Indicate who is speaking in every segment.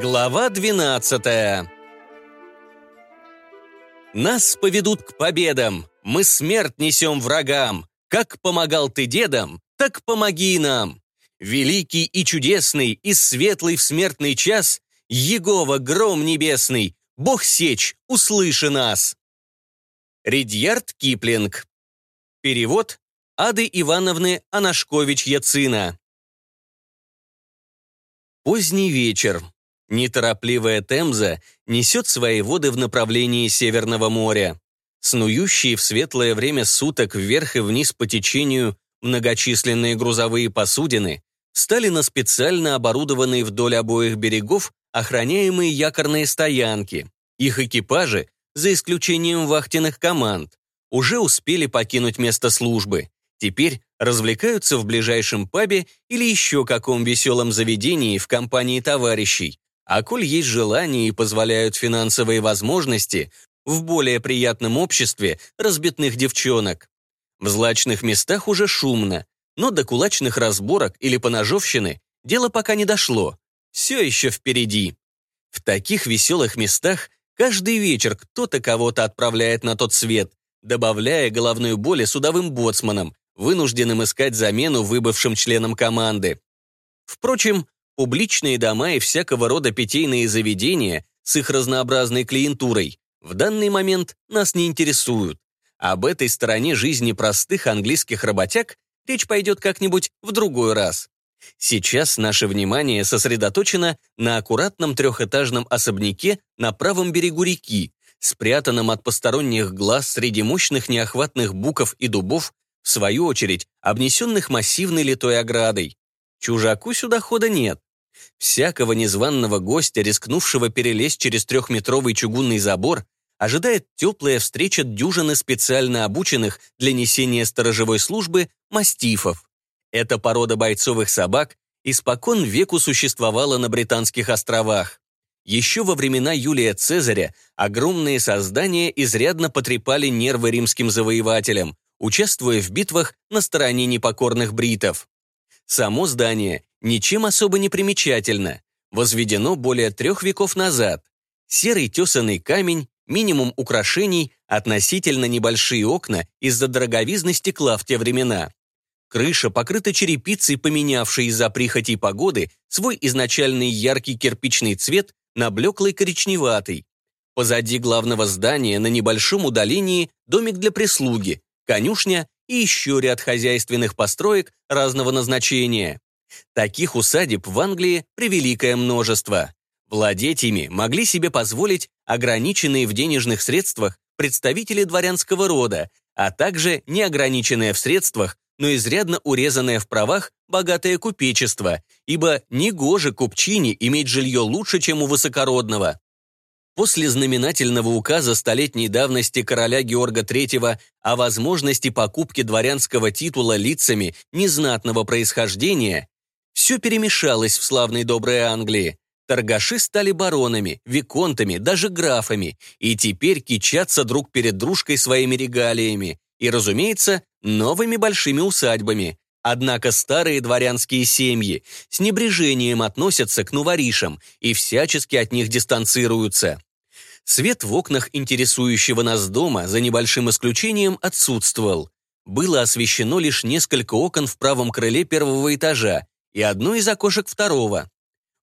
Speaker 1: Глава 12 Нас поведут к победам, мы смерть несем врагам. Как помогал ты дедам, так помоги нам. Великий и чудесный, и светлый в смертный час, Егова, гром небесный, Бог сечь, услыши нас. Ридьярд Киплинг. Перевод Ады Ивановны Анашкович-Яцина. Поздний вечер. Неторопливая Темза несет свои воды в направлении Северного моря. Снующие в светлое время суток вверх и вниз по течению многочисленные грузовые посудины стали на специально оборудованные вдоль обоих берегов охраняемые якорные стоянки. Их экипажи, за исключением вахтенных команд, уже успели покинуть место службы. Теперь развлекаются в ближайшем пабе или еще каком веселом заведении в компании товарищей, а коль есть желание и позволяют финансовые возможности, в более приятном обществе разбитных девчонок. В злачных местах уже шумно, но до кулачных разборок или поножовщины дело пока не дошло. Все еще впереди. В таких веселых местах каждый вечер кто-то кого-то отправляет на тот свет, добавляя головную боль судовым боцманам, вынужденным искать замену выбывшим членам команды. Впрочем, Публичные дома и всякого рода питейные заведения с их разнообразной клиентурой в данный момент нас не интересуют. Об этой стороне жизни простых английских работяг речь пойдет как-нибудь в другой раз. Сейчас наше внимание сосредоточено на аккуратном трехэтажном особняке на правом берегу реки, спрятанном от посторонних глаз среди мощных неохватных буков и дубов, в свою очередь, обнесенных массивной литой оградой. Чужаку сюда хода нет. Всякого незваного гостя, рискнувшего перелезть через трехметровый чугунный забор, ожидает теплая встреча дюжины специально обученных для несения сторожевой службы мастифов. Эта порода бойцовых собак испокон веку существовала на Британских островах. Еще во времена Юлия Цезаря огромные создания изрядно потрепали нервы римским завоевателям, участвуя в битвах на стороне непокорных бритов. Само здание ничем особо не примечательно. Возведено более трех веков назад. Серый тесанный камень, минимум украшений, относительно небольшие окна из-за дороговизны стекла в те времена. Крыша покрыта черепицей, поменявшей из-за прихоти погоды свой изначальный яркий кирпичный цвет на блеклый коричневатый. Позади главного здания на небольшом удалении домик для прислуги, конюшня и еще ряд хозяйственных построек разного назначения. Таких усадеб в Англии превеликое множество. Владеть ими могли себе позволить ограниченные в денежных средствах представители дворянского рода, а также неограниченное в средствах, но изрядно урезанное в правах богатое купечество, ибо негоже купчине иметь жилье лучше, чем у высокородного. После знаменательного указа столетней давности короля Георга III о возможности покупки дворянского титула лицами незнатного происхождения, все перемешалось в славной доброй Англии. Торгаши стали баронами, виконтами, даже графами, и теперь кичатся друг перед дружкой своими регалиями и, разумеется, новыми большими усадьбами. Однако старые дворянские семьи с небрежением относятся к новоришам и всячески от них дистанцируются. Свет в окнах интересующего нас дома, за небольшим исключением, отсутствовал. Было освещено лишь несколько окон в правом крыле первого этажа и одно из окошек второго.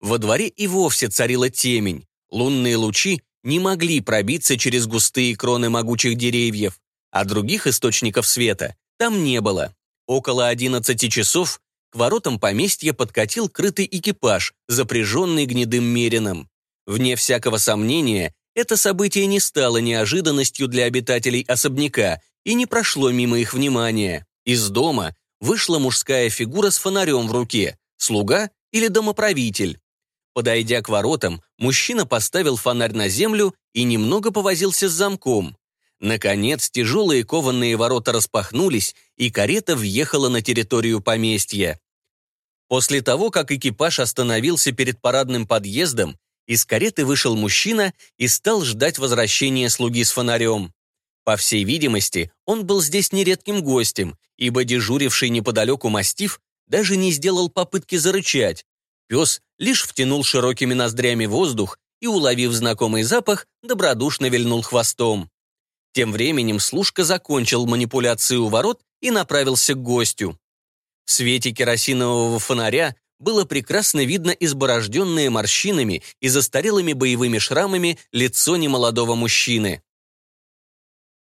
Speaker 1: Во дворе и вовсе царила темень. Лунные лучи не могли пробиться через густые кроны могучих деревьев, а других источников света там не было. Около 11 часов к воротам поместья подкатил крытый экипаж, запряженный гнедым мерином. Вне всякого сомнения, это событие не стало неожиданностью для обитателей особняка и не прошло мимо их внимания. Из дома вышла мужская фигура с фонарем в руке, слуга или домоправитель. Подойдя к воротам, мужчина поставил фонарь на землю и немного повозился с замком. Наконец, тяжелые кованные ворота распахнулись, и карета въехала на территорию поместья. После того, как экипаж остановился перед парадным подъездом, из кареты вышел мужчина и стал ждать возвращения слуги с фонарем. По всей видимости, он был здесь нередким гостем, ибо дежуривший неподалеку мастиф даже не сделал попытки зарычать. Пес лишь втянул широкими ноздрями воздух и, уловив знакомый запах, добродушно вильнул хвостом. Тем временем служка закончил манипуляции у ворот и направился к гостю. В свете керосинового фонаря было прекрасно видно изборожденное морщинами и застарелыми боевыми шрамами лицо немолодого мужчины.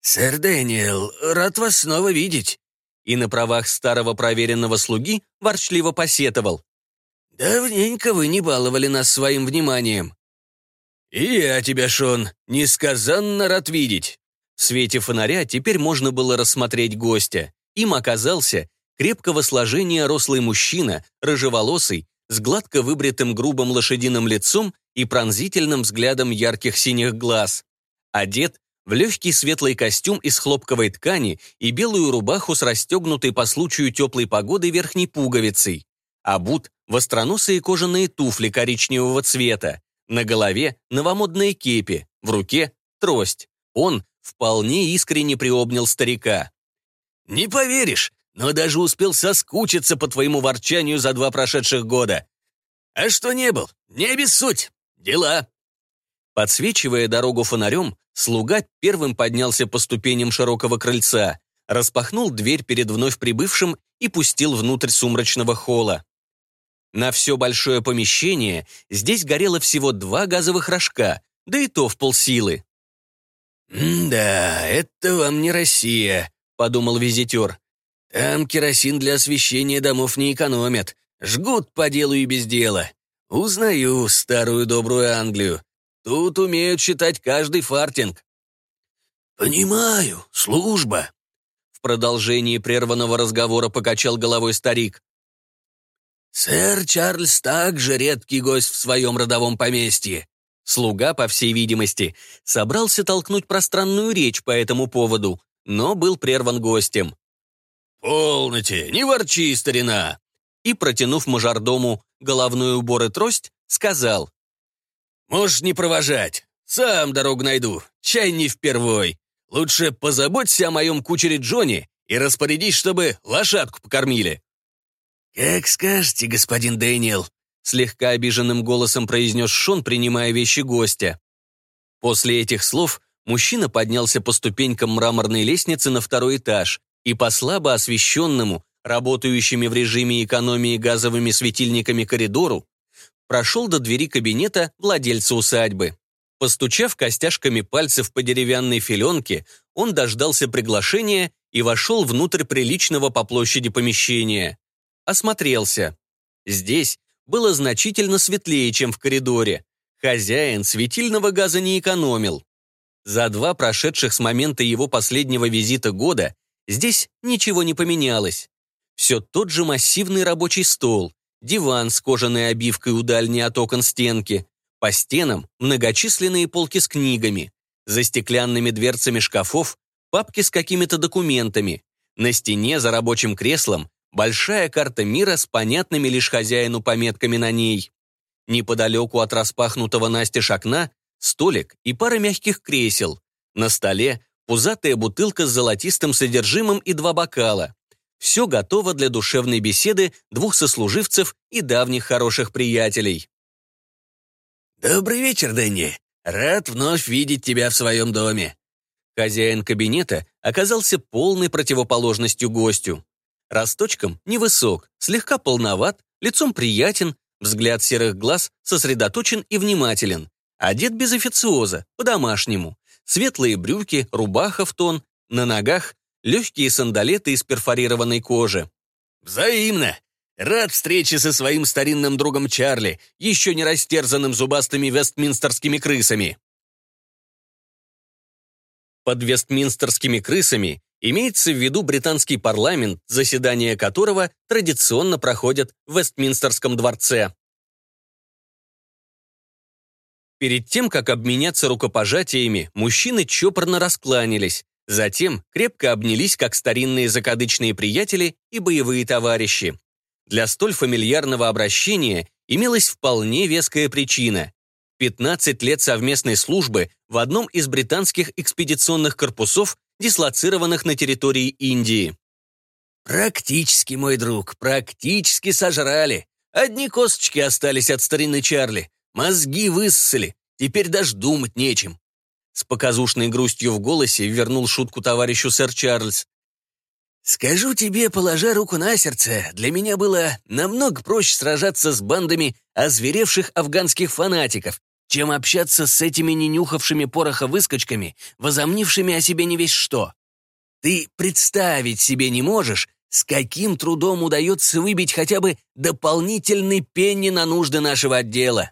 Speaker 2: «Сэр Дэниел, рад вас снова видеть»,
Speaker 1: и на правах старого проверенного слуги ворчливо посетовал.
Speaker 2: «Давненько вы не баловали нас своим вниманием».
Speaker 1: «И я тебя, Шон, несказанно рад видеть». В свете фонаря теперь можно было рассмотреть гостя. Им оказался крепкого сложения рослый мужчина, рыжеволосый, с гладко выбритым грубым лошадиным лицом и пронзительным взглядом ярких синих глаз. Одет в легкий светлый костюм из хлопковой ткани и белую рубаху с расстегнутой по случаю теплой погоды верхней пуговицей. Обут в остроносые кожаные туфли коричневого цвета, на голове новомодные кепи, в руке трость. Он вполне искренне приобнял старика.
Speaker 2: «Не поверишь, но даже успел соскучиться по твоему ворчанию за два прошедших года. А что не был, не обессудь, дела».
Speaker 1: Подсвечивая дорогу фонарем, слуга первым поднялся по ступеням широкого крыльца, распахнул дверь перед вновь прибывшим и пустил внутрь сумрачного холла. На все большое помещение здесь горело всего два газовых рожка, да и то в полсилы.
Speaker 2: «Да, это вам не Россия», — подумал визитер. «Там керосин для освещения домов не экономят, жгут по делу и без дела. Узнаю старую добрую Англию. Тут умеют считать каждый фартинг». «Понимаю, служба», —
Speaker 1: в продолжении прерванного разговора покачал головой старик.
Speaker 2: «Сэр Чарльз также редкий гость в своем родовом поместье».
Speaker 1: Слуга, по всей видимости, собрался толкнуть пространную речь по этому поводу, но был прерван гостем.
Speaker 2: «Полноте, не ворчи, старина!»
Speaker 1: И, протянув мажордому головной убор и трость, сказал.
Speaker 2: «Можешь не провожать, сам дорогу найду, чай не впервой. Лучше позаботься о моем кучере Джонни и распорядись, чтобы лошадку покормили». «Как скажете, господин Дэниел», — слегка обиженным голосом произнес Шон, принимая вещи гостя.
Speaker 1: После этих слов мужчина поднялся по ступенькам мраморной лестницы на второй этаж и по слабо освещенному, работающими в режиме экономии газовыми светильниками коридору, прошел до двери кабинета владельца усадьбы. Постучав костяшками пальцев по деревянной филенке, он дождался приглашения и вошел внутрь приличного по площади помещения осмотрелся. Здесь было значительно светлее, чем в коридоре. Хозяин светильного газа не экономил. За два прошедших с момента его последнего визита года здесь ничего не поменялось. Все тот же массивный рабочий стол, диван с кожаной обивкой у дальней от окон стенки, по стенам многочисленные полки с книгами, за стеклянными дверцами шкафов папки с какими-то документами, на стене за рабочим креслом Большая карта мира с понятными лишь хозяину пометками на ней. Неподалеку от распахнутого настежь окна столик и пара мягких кресел. На столе пузатая бутылка с золотистым содержимым и два бокала. Все готово для душевной беседы двух сослуживцев и давних хороших приятелей.
Speaker 2: «Добрый вечер, Дэнни. Рад вновь видеть тебя в своем доме».
Speaker 1: Хозяин кабинета оказался полной противоположностью гостю. Росточком невысок, слегка полноват, лицом приятен, взгляд серых глаз сосредоточен и внимателен. Одет без официоза, по-домашнему. Светлые брюки, рубаха в тон, на ногах легкие сандалеты из перфорированной кожи.
Speaker 2: «Взаимно! Рад встрече со своим старинным другом Чарли, еще не растерзанным зубастыми вестминстерскими крысами».
Speaker 1: Под вестминстерскими крысами Имеется в виду британский парламент, заседания которого традиционно проходят в Вестминстерском дворце. Перед тем, как обменяться рукопожатиями, мужчины чопорно раскланялись, затем крепко обнялись, как старинные закадычные приятели и боевые товарищи. Для столь фамильярного обращения имелась вполне веская причина. 15 лет совместной службы в одном из британских экспедиционных корпусов дислоцированных на территории Индии.
Speaker 2: «Практически, мой друг, практически сожрали. Одни косточки остались от старины Чарли. Мозги высосали. Теперь даже думать нечем. С показушной грустью в голосе вернул шутку товарищу сэр Чарльз. «Скажу тебе, положа руку на сердце, для меня было намного проще сражаться с бандами озверевших афганских фанатиков, чем общаться с этими ненюхавшими пороха выскочками, возомнившими о себе не весь что. Ты представить себе не можешь, с каким трудом удается выбить хотя бы дополнительный пенни на нужды нашего отдела.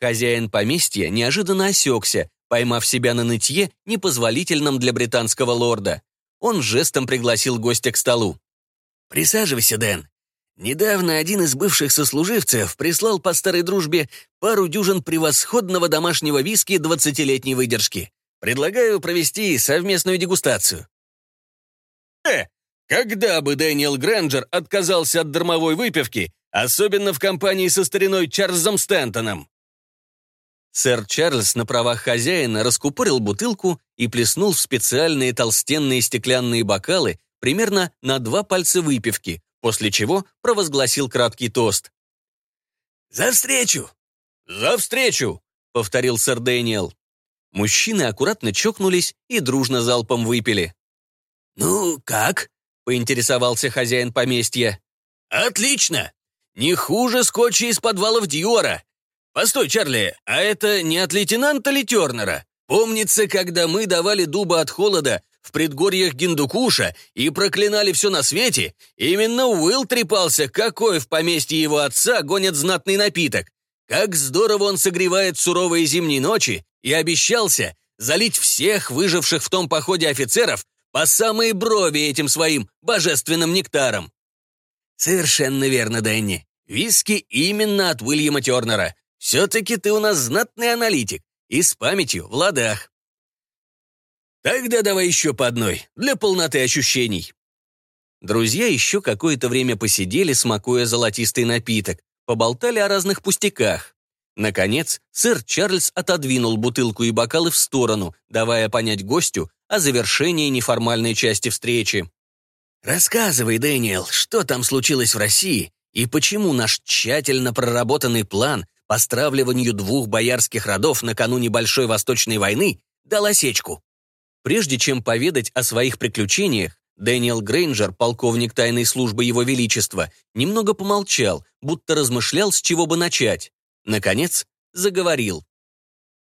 Speaker 2: Хозяин поместья неожиданно осекся, поймав себя на нытье, непозволительном для британского лорда. Он жестом пригласил гостя к столу. «Присаживайся, Дэн. Недавно один из бывших сослуживцев прислал по старой дружбе пару дюжин превосходного домашнего виски двадцатилетней выдержки. Предлагаю провести совместную дегустацию.
Speaker 1: Э, когда бы Дэниел Грэнджер отказался от дармовой выпивки, особенно в компании со стариной Чарльзом Стэнтоном? Сэр Чарльз на правах хозяина раскупорил бутылку и плеснул в специальные толстенные стеклянные бокалы примерно на два пальца выпивки, после чего провозгласил краткий тост.
Speaker 2: «За встречу!»
Speaker 1: «За встречу!» — повторил сэр Дэниел. Мужчины аккуратно чокнулись и дружно залпом выпили.
Speaker 2: «Ну, как?» — поинтересовался хозяин поместья. «Отлично! Не хуже скотча из подвалов Дьора. Постой, Чарли, а это не от лейтенанта ли Тернера? Помнится, когда мы давали дуба от холода, в предгорьях Гиндукуша и проклинали все на свете, именно Уилл трепался, какой в поместье его отца гонят знатный напиток. Как здорово он согревает суровые зимние ночи и обещался залить всех выживших в том походе офицеров по самые брови этим своим божественным нектаром. Совершенно верно, Дэнни. Виски именно от Уильяма Тернера. Все-таки ты у нас знатный аналитик и с памятью в ладах. Тогда давай еще по одной, для полноты ощущений.
Speaker 1: Друзья еще какое-то время посидели, смакуя золотистый напиток, поболтали о разных пустяках. Наконец, сэр Чарльз отодвинул бутылку и бокалы в сторону, давая понять гостю о завершении неформальной части встречи.
Speaker 2: «Рассказывай, Дэниел, что там случилось в России и почему наш тщательно проработанный план по стравливанию двух боярских родов накануне Большой Восточной войны дал осечку?»
Speaker 1: Прежде чем поведать о своих приключениях, Дэниел Грейнджер, полковник тайной службы Его Величества, немного помолчал, будто размышлял, с чего бы начать. Наконец, заговорил.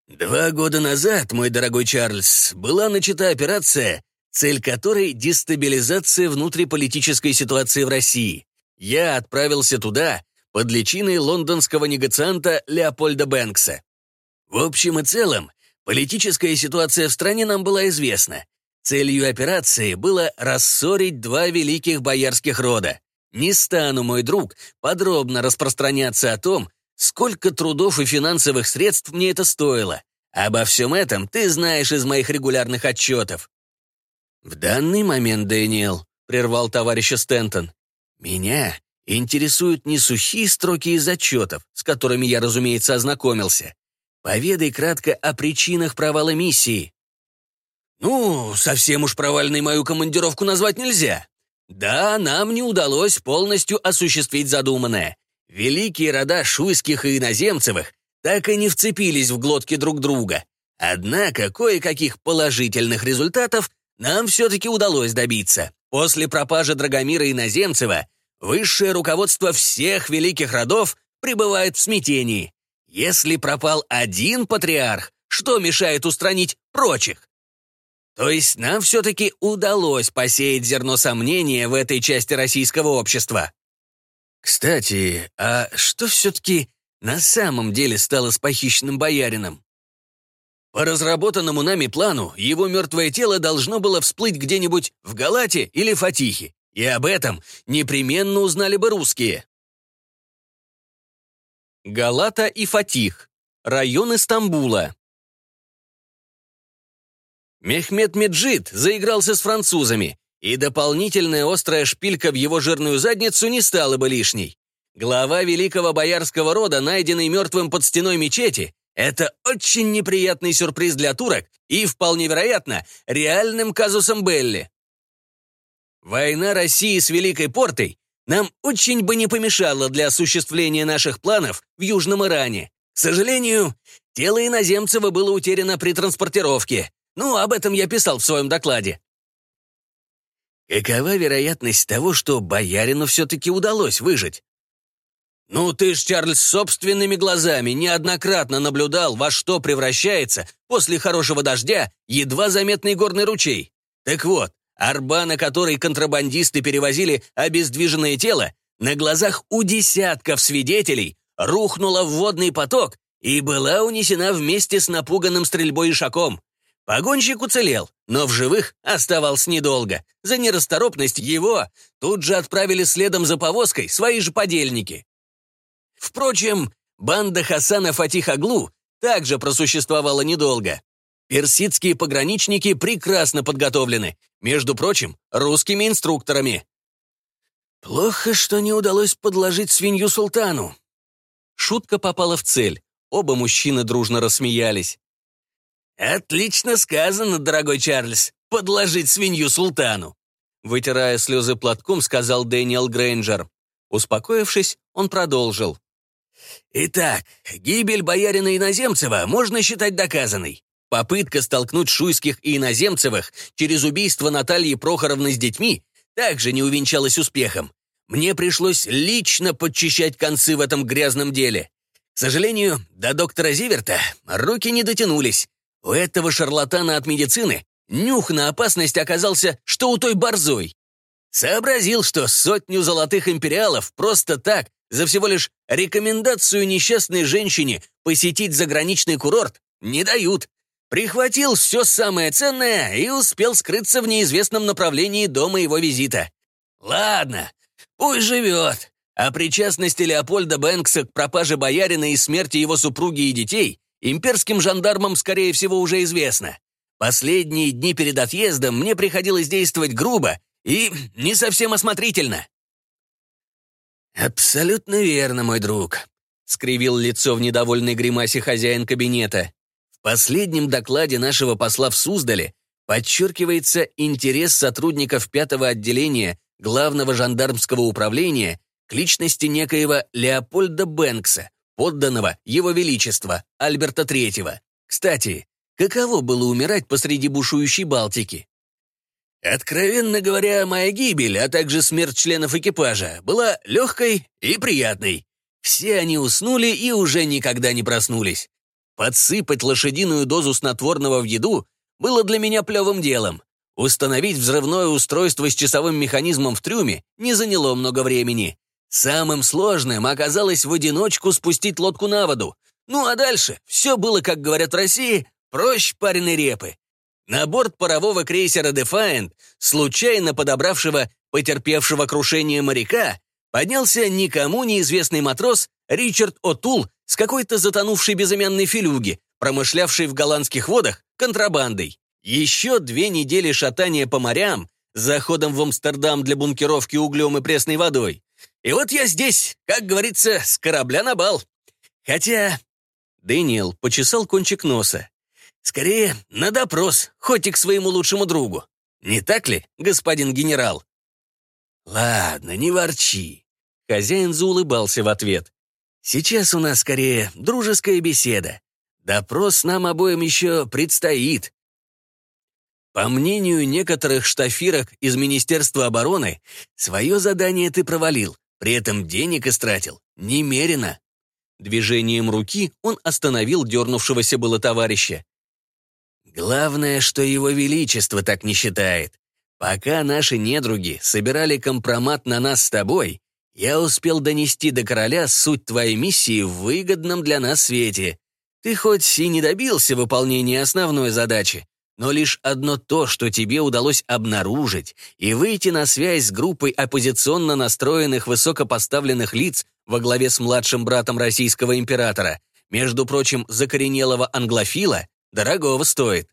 Speaker 2: «Два года назад, мой дорогой Чарльз, была начата операция, цель которой — дестабилизация внутриполитической ситуации в России. Я отправился туда под личиной лондонского негацианта Леопольда Бэнкса. В общем и целом, Политическая ситуация в стране нам была известна. Целью операции было рассорить два великих боярских рода. Не стану, мой друг, подробно распространяться о том, сколько трудов и финансовых средств мне это стоило. Обо всем этом ты знаешь из моих регулярных отчетов. В данный момент, Дэниел, прервал товарища Стентон, меня интересуют не сухие строки из отчетов, с которыми я, разумеется, ознакомился, Поведай кратко о причинах провала миссии». «Ну, совсем уж провальной мою командировку назвать нельзя. Да, нам не удалось полностью осуществить задуманное. Великие рода шуйских и иноземцевых так и не вцепились в глотки друг друга. Однако кое-каких положительных результатов нам все-таки удалось добиться. После пропажи Драгомира Иноземцева высшее руководство всех великих родов пребывает в смятении. Если пропал один патриарх, что мешает устранить прочих? То есть нам все-таки удалось посеять зерно сомнения в этой части российского общества. Кстати, а что все-таки на самом деле стало с похищенным боярином? По разработанному нами плану, его мертвое тело должно было всплыть где-нибудь в Галате или Фатихе, и об этом непременно узнали бы русские.
Speaker 1: Галата и Фатих. Районы Стамбула.
Speaker 2: Мехмед Меджид заигрался с французами, и дополнительная острая шпилька в его жирную задницу не стала бы лишней. Глава великого боярского рода, найденный мертвым под стеной мечети, это очень неприятный сюрприз для турок и, вполне вероятно, реальным казусом Белли. Война России с Великой Портой
Speaker 1: нам очень бы не помешало для осуществления наших планов в Южном Иране. К сожалению, тело Иноземцева было утеряно при транспортировке. Ну, об этом я писал в своем докладе. Какова вероятность того, что боярину все-таки удалось выжить? Ну, ты ж, Чарльз, собственными глазами неоднократно наблюдал, во что превращается после хорошего дождя едва заметный горный ручей. Так вот, арба, на которой контрабандисты перевозили обездвиженное тело, на глазах у десятков свидетелей рухнула в водный поток и была унесена вместе с напуганным стрельбой ишаком. Погонщик уцелел, но в живых оставался недолго. За нерасторопность его тут же отправили следом за повозкой свои же подельники. Впрочем, банда Хасана Фатих-Аглу также просуществовала недолго. Персидские пограничники прекрасно подготовлены, между прочим, русскими инструкторами. Плохо, что не удалось подложить свинью султану. Шутка попала в цель. Оба мужчины дружно рассмеялись. «Отлично сказано, дорогой Чарльз, подложить свинью султану!» Вытирая слезы платком, сказал Дэниел Грейнджер. Успокоившись, он продолжил. «Итак, гибель боярина Иноземцева можно считать доказанной. Попытка столкнуть шуйских и иноземцевых через убийство Натальи Прохоровны с детьми также не увенчалась успехом. Мне пришлось лично подчищать концы в этом грязном деле. К сожалению, до доктора Зиверта руки не дотянулись. У этого шарлатана от медицины нюх на опасность оказался, что у той борзой. Сообразил, что сотню золотых империалов просто так, за всего лишь рекомендацию несчастной женщине посетить заграничный курорт, не дают. Прихватил все самое ценное и успел скрыться в неизвестном направлении до моего визита. Ладно, пусть живет. О причастности Леопольда Бэнкса к пропаже боярина и смерти его супруги и детей имперским жандармам, скорее всего, уже известно. Последние дни перед отъездом мне приходилось действовать грубо и не совсем осмотрительно. «Абсолютно верно, мой друг», — скривил лицо в недовольной гримасе хозяин кабинета. В последнем докладе нашего посла в Суздале подчеркивается интерес сотрудников пятого отделения Главного жандармского управления к личности некоего Леопольда Бэнкса, подданного Его Величества Альберта III. Кстати, каково было умирать посреди бушующей Балтики? Откровенно говоря, моя гибель, а также смерть членов экипажа была легкой и приятной. Все они уснули и уже никогда не проснулись. Подсыпать лошадиную дозу снотворного в еду было для меня плевым делом. Установить взрывное устройство с часовым механизмом в трюме не заняло много времени. Самым сложным оказалось в одиночку спустить лодку на воду. Ну а дальше все было, как говорят в России, проще пареной репы. На борт парового крейсера «Дефайент», случайно подобравшего потерпевшего крушение моряка, поднялся никому неизвестный матрос Ричард О'Тул с какой-то затонувшей безымянной филюги, промышлявшей в голландских водах контрабандой. Еще две недели шатания по морям, заходом в Амстердам для бункеровки углем и пресной водой. И вот я здесь, как говорится, с корабля на бал. Хотя... Дэниел почесал кончик носа. Скорее, на допрос, хоть и к своему лучшему другу. Не так ли, господин генерал? Ладно, не ворчи. Хозяин заулыбался в ответ. Сейчас у нас скорее дружеская беседа. Допрос нам обоим еще предстоит. По мнению некоторых штафирок из Министерства обороны, свое задание ты провалил, при этом денег истратил немерено. Движением руки он остановил дернувшегося было товарища. Главное, что его величество так не считает. Пока наши недруги собирали компромат на нас с тобой, я успел донести до короля суть твоей миссии в выгодном для нас свете. Ты хоть и не добился выполнения основной задачи, но лишь одно то, что тебе удалось обнаружить и выйти на связь с группой оппозиционно настроенных высокопоставленных лиц во главе с младшим братом российского императора, между прочим, закоренелого англофила, дорогого стоит.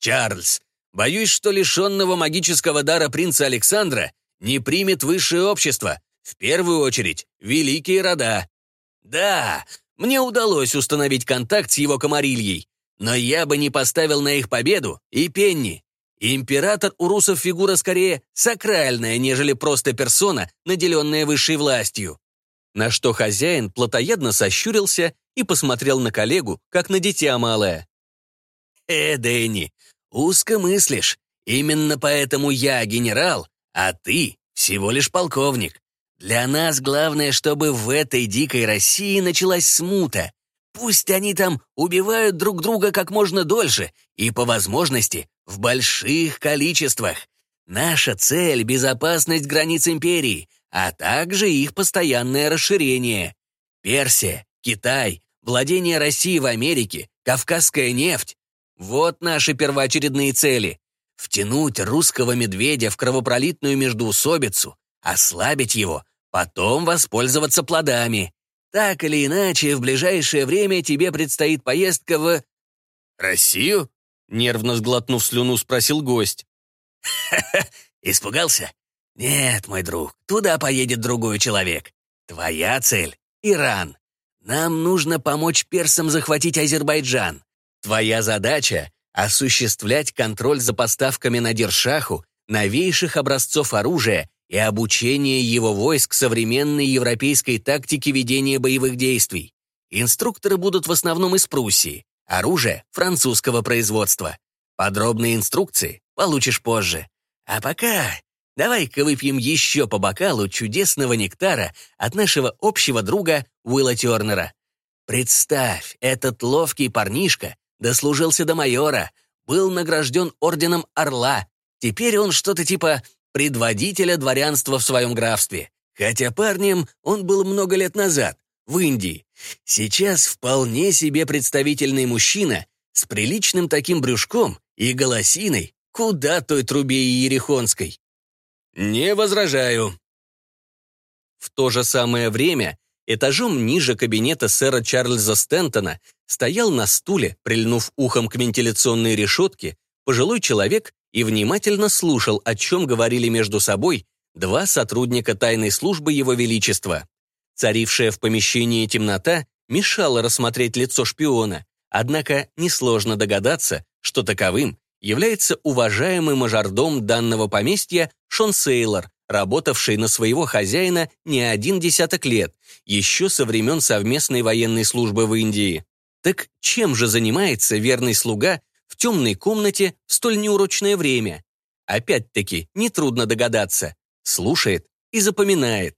Speaker 1: Чарльз, боюсь, что лишенного магического дара принца Александра не примет высшее общество, в первую очередь, великие рода. Да, мне удалось установить контакт с его комарильей, но я бы не поставил на их победу и Пенни.
Speaker 2: Император у русов фигура скорее сакральная, нежели просто персона, наделенная высшей властью.
Speaker 1: На что хозяин плотоядно сощурился и посмотрел на коллегу, как на дитя малое.
Speaker 2: «Э, Дэнни, узко мыслишь. Именно поэтому я генерал, а ты всего лишь полковник. Для нас главное, чтобы в этой дикой России началась смута. Пусть они там убивают друг друга как можно дольше и, по возможности, в больших количествах. Наша цель — безопасность границ империи, а также их постоянное расширение. Персия, Китай, владение России в Америке, кавказская нефть — вот наши первоочередные цели. Втянуть русского медведя в кровопролитную междуусобицу, ослабить его, потом воспользоваться плодами. Так или иначе, в ближайшее время тебе предстоит поездка в...
Speaker 1: Россию? Нервно сглотнув слюну, спросил гость.
Speaker 2: «Ха-ха, испугался? Нет, мой друг, туда поедет другой человек. Твоя цель — Иран. Нам нужно помочь персам захватить Азербайджан. Твоя задача — осуществлять контроль за поставками на Дершаху новейших образцов оружия и обучение его войск современной европейской тактике ведения боевых действий. Инструкторы будут в основном из Пруссии, оружие французского производства. Подробные инструкции получишь позже. А пока давай-ка выпьем еще по бокалу чудесного нектара от нашего общего друга Уилла Тернера. Представь, этот ловкий парнишка дослужился до майора, был награжден орденом Орла. Теперь он что-то типа предводителя дворянства в своем графстве. Хотя парнем он был много лет назад, в Индии. Сейчас вполне себе представительный мужчина с приличным таким брюшком и голосиной, куда той трубе ерехонской. Не возражаю.
Speaker 1: В то же самое время этажом ниже кабинета сэра Чарльза Стентона стоял на стуле, прильнув ухом к вентиляционной решетке, пожилой человек и внимательно слушал, о чем говорили между собой два сотрудника тайной службы Его Величества. Царившая в помещении темнота мешала рассмотреть лицо шпиона, однако несложно догадаться, что таковым является уважаемый мажордом данного поместья Шон Сейлор, работавший на своего хозяина не один десяток лет, еще со времен совместной военной службы в Индии. Так чем же занимается верный слуга в темной комнате в столь неурочное время. Опять-таки, нетрудно догадаться. Слушает и запоминает.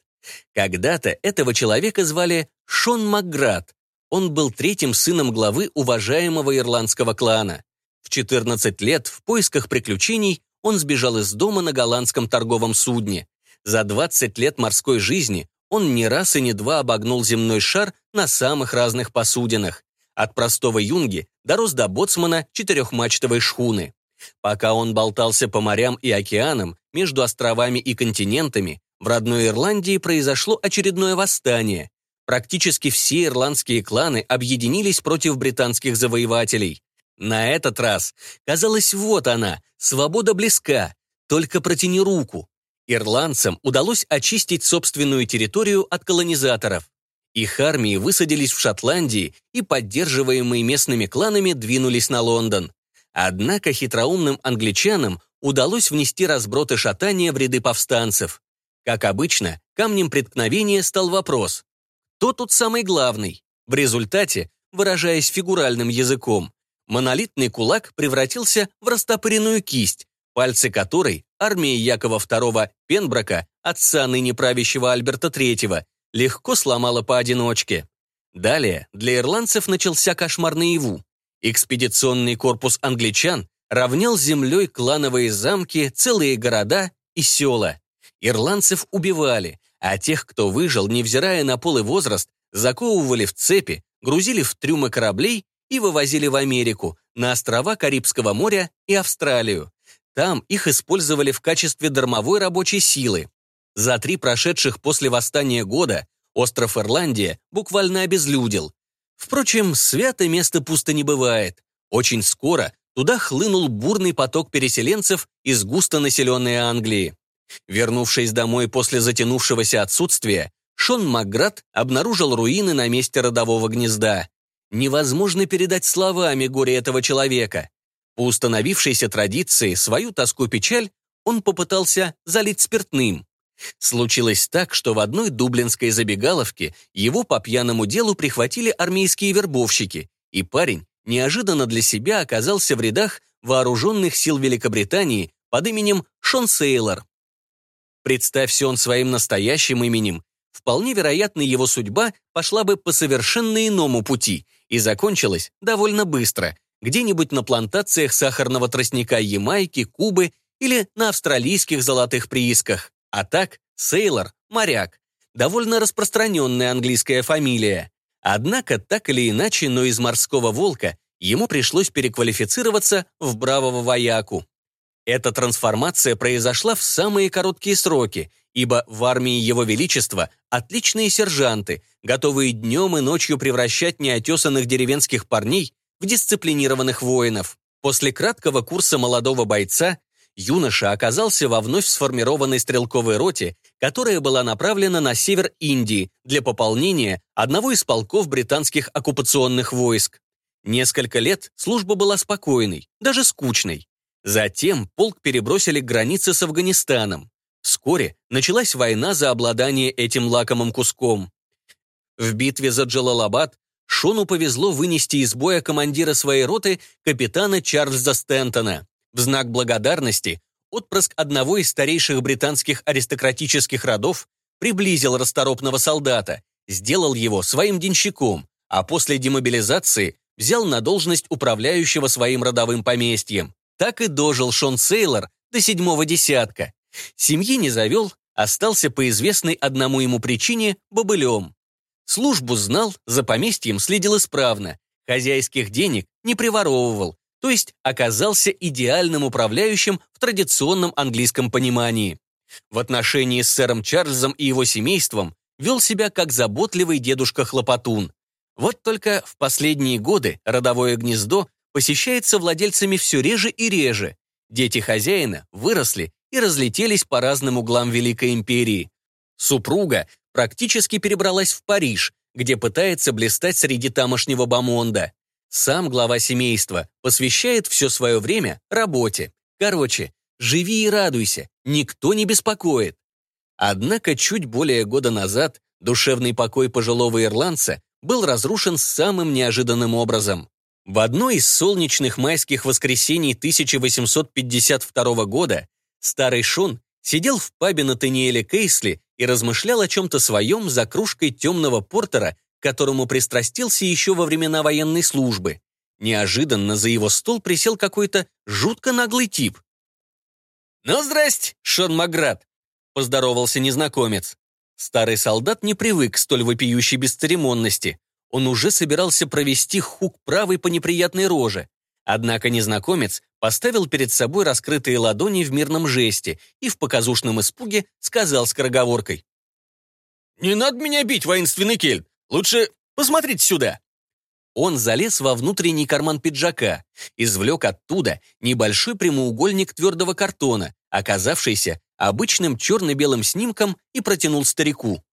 Speaker 1: Когда-то этого человека звали Шон Макград. Он был третьим сыном главы уважаемого ирландского клана. В 14 лет в поисках приключений он сбежал из дома на голландском торговом судне. За 20 лет морской жизни он не раз и не два обогнул земной шар на самых разных посудинах от простого юнги дорос до боцмана четырехмачтовой шхуны. Пока он болтался по морям и океанам, между островами и континентами, в родной Ирландии произошло очередное восстание. Практически все ирландские кланы объединились против британских завоевателей. На этот раз, казалось, вот она, свобода близка, только протяни руку. Ирландцам удалось очистить собственную территорию от колонизаторов. Их армии высадились в Шотландии и, поддерживаемые местными кланами, двинулись на Лондон. Однако хитроумным англичанам удалось внести разброд и шатание в ряды повстанцев. Как обычно, камнем преткновения стал вопрос «Кто тут самый главный?». В результате, выражаясь фигуральным языком, монолитный кулак превратился в растопыренную кисть, пальцы которой армия Якова II Пенброка, отца ныне правящего Альберта III, легко сломала поодиночке. Далее для ирландцев начался кошмар наяву. Экспедиционный корпус англичан равнял землей клановые замки, целые города и села. Ирландцев убивали, а тех, кто выжил, невзирая на пол и возраст, заковывали в цепи, грузили в трюмы кораблей и вывозили в Америку, на острова Карибского моря и Австралию. Там их использовали в качестве дармовой рабочей силы. За три прошедших после восстания года остров Ирландия буквально обезлюдил. Впрочем, свято место пусто не бывает. Очень скоро туда хлынул бурный поток переселенцев из густонаселенной Англии. Вернувшись домой после затянувшегося отсутствия, Шон Макград обнаружил руины на месте родового гнезда. Невозможно передать словами горе этого человека. По установившейся традиции свою тоску-печаль он попытался залить спиртным. Случилось так, что в одной дублинской забегаловке его по пьяному делу прихватили армейские вербовщики, и парень неожиданно для себя оказался в рядах вооруженных сил Великобритании под именем Шон Сейлор. Представься он своим настоящим именем, вполне вероятно, его судьба пошла бы по совершенно иному пути и закончилась довольно быстро, где-нибудь на плантациях сахарного тростника Ямайки, Кубы или на австралийских золотых приисках. А так, Сейлор – моряк. Довольно распространенная английская фамилия. Однако, так или иначе, но из морского волка ему пришлось переквалифицироваться в бравого вояку. Эта трансформация произошла в самые короткие сроки, ибо в армии Его Величества отличные сержанты, готовые днем и ночью превращать неотесанных деревенских парней в дисциплинированных воинов. После краткого курса молодого бойца юноша оказался во вновь сформированной стрелковой роте, которая была направлена на север Индии для пополнения одного из полков британских оккупационных войск. Несколько лет служба была спокойной, даже скучной. Затем полк перебросили к границе с Афганистаном. Вскоре началась война за обладание этим лакомым куском. В битве за Джалалабад Шону повезло вынести из боя командира своей роты капитана Чарльза Стентона. В знак благодарности отпрыск одного из старейших британских аристократических родов приблизил расторопного солдата, сделал его своим денщиком, а после демобилизации взял на должность управляющего своим родовым поместьем. Так и дожил Шон Сейлор до седьмого десятка. Семьи не завел, остался по известной одному ему причине бобылем. Службу знал, за поместьем следил исправно, хозяйских денег не приворовывал, то есть оказался идеальным управляющим в традиционном английском понимании. В отношении с сэром Чарльзом и его семейством вел себя как заботливый дедушка-хлопотун. Вот только в последние годы родовое гнездо посещается владельцами все реже и реже. Дети хозяина выросли и разлетелись по разным углам Великой империи. Супруга практически перебралась в Париж, где пытается блистать среди тамошнего бомонда. Сам глава семейства посвящает все свое время работе. Короче, живи и радуйся, никто не беспокоит. Однако чуть более года назад душевный покой пожилого ирландца был разрушен самым неожиданным образом. В одно из солнечных майских воскресений 1852 года старый Шон сидел в пабе на Натаниэля Кейсли и размышлял о чем-то своем за кружкой темного портера, которому пристрастился еще во времена военной службы. Неожиданно за его стол присел какой-то жутко наглый тип. «Ну, здрасте, Шон Маград!» — поздоровался незнакомец. Старый солдат не привык к столь вопиющей бесцеремонности. Он уже собирался провести хук правой по неприятной роже. Однако незнакомец поставил перед собой раскрытые ладони в мирном жесте и в показушном испуге сказал скороговоркой. «Не надо меня бить, воинственный кельт! Лучше посмотрите сюда!» Он залез во внутренний карман пиджака, извлек оттуда небольшой прямоугольник твердого картона, оказавшийся обычным черно-белым снимком, и протянул старику.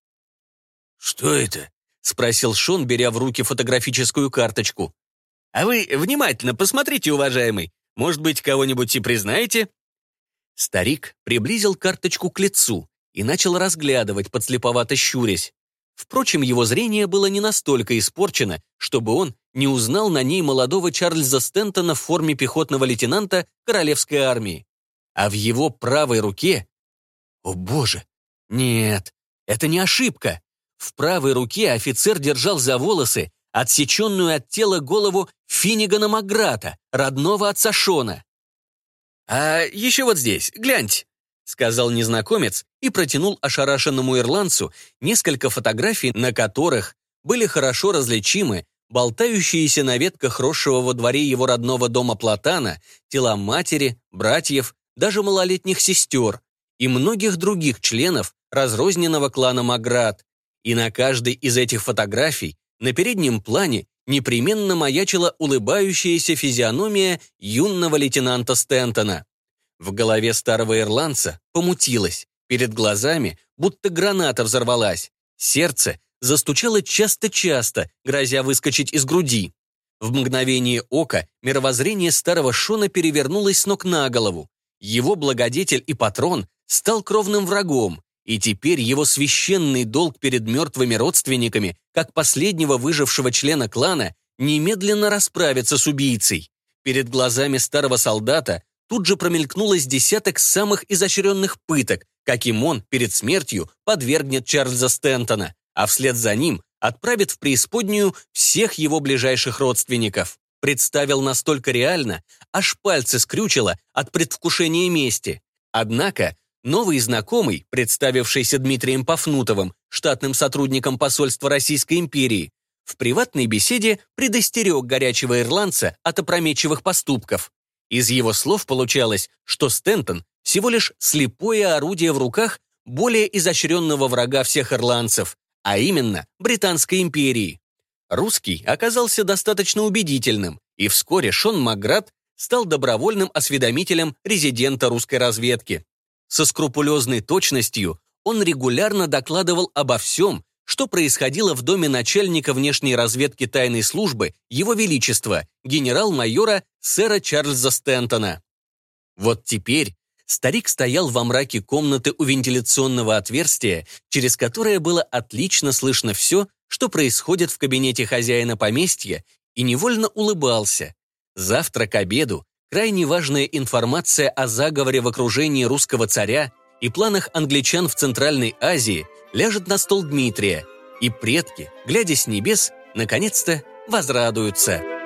Speaker 2: «Что это?»
Speaker 1: — спросил Шон, беря в руки фотографическую карточку. «А вы внимательно посмотрите, уважаемый. Может быть, кого-нибудь и признаете?» Старик приблизил карточку к лицу и начал разглядывать, подслеповато щурясь. Впрочем, его зрение было не настолько испорчено, чтобы он не узнал на ней молодого Чарльза Стентона в форме пехотного лейтенанта Королевской армии. А в его правой руке... О боже! Нет, это не ошибка. В правой руке офицер держал за волосы отсеченную от тела голову Финнигана Маграта, родного отца Шона. «А еще вот здесь, гляньте», — сказал незнакомец и протянул ошарашенному ирландцу несколько фотографий, на которых были хорошо различимы болтающиеся на ветках росшего во дворе его родного дома платана, тела матери, братьев, даже малолетних сестер и многих других членов разрозненного клана Маград, и на каждой из этих фотографий на переднем плане непременно маячила улыбающаяся физиономия юного лейтенанта Стентона. В голове старого ирландца помутилось, перед глазами будто граната взорвалась, сердце застучало часто-часто, грозя выскочить из груди. В мгновение ока мировоззрение старого Шона перевернулось с ног на голову. Его благодетель и патрон стал кровным врагом, и теперь его священный долг перед мертвыми родственниками, как последнего выжившего члена клана, немедленно расправиться с убийцей. Перед глазами старого солдата тут же промелькнулось десяток самых изощренных пыток, каким он перед смертью подвергнет Чарльза Стентона, а вслед за ним отправит в преисподнюю всех его ближайших родственников. Представил настолько реально, аж пальцы скрючило от предвкушения мести. Однако новый знакомый, представившийся Дмитрием Пафнутовым, штатным сотрудником посольства Российской империи, в приватной беседе предостерег горячего ирландца от опрометчивых поступков. Из его слов получалось, что Стентон всего лишь слепое орудие в руках более изощренного врага всех ирландцев, а именно Британской империи. Русский оказался достаточно убедительным, и вскоре Шон Макград стал добровольным осведомителем резидента русской разведки. Со скрупулезной точностью он регулярно докладывал обо всем, что происходило в доме начальника внешней разведки тайной службы Его Величества, генерал-майора сэра Чарльза Стентона. Вот теперь Старик стоял во мраке комнаты у вентиляционного отверстия, через которое было отлично слышно все, что происходит в кабинете хозяина поместья, и невольно улыбался. Завтра к обеду крайне важная информация о заговоре в окружении русского царя и планах англичан в Центральной Азии ляжет на стол Дмитрия, и предки, глядя с небес, наконец-то возрадуются.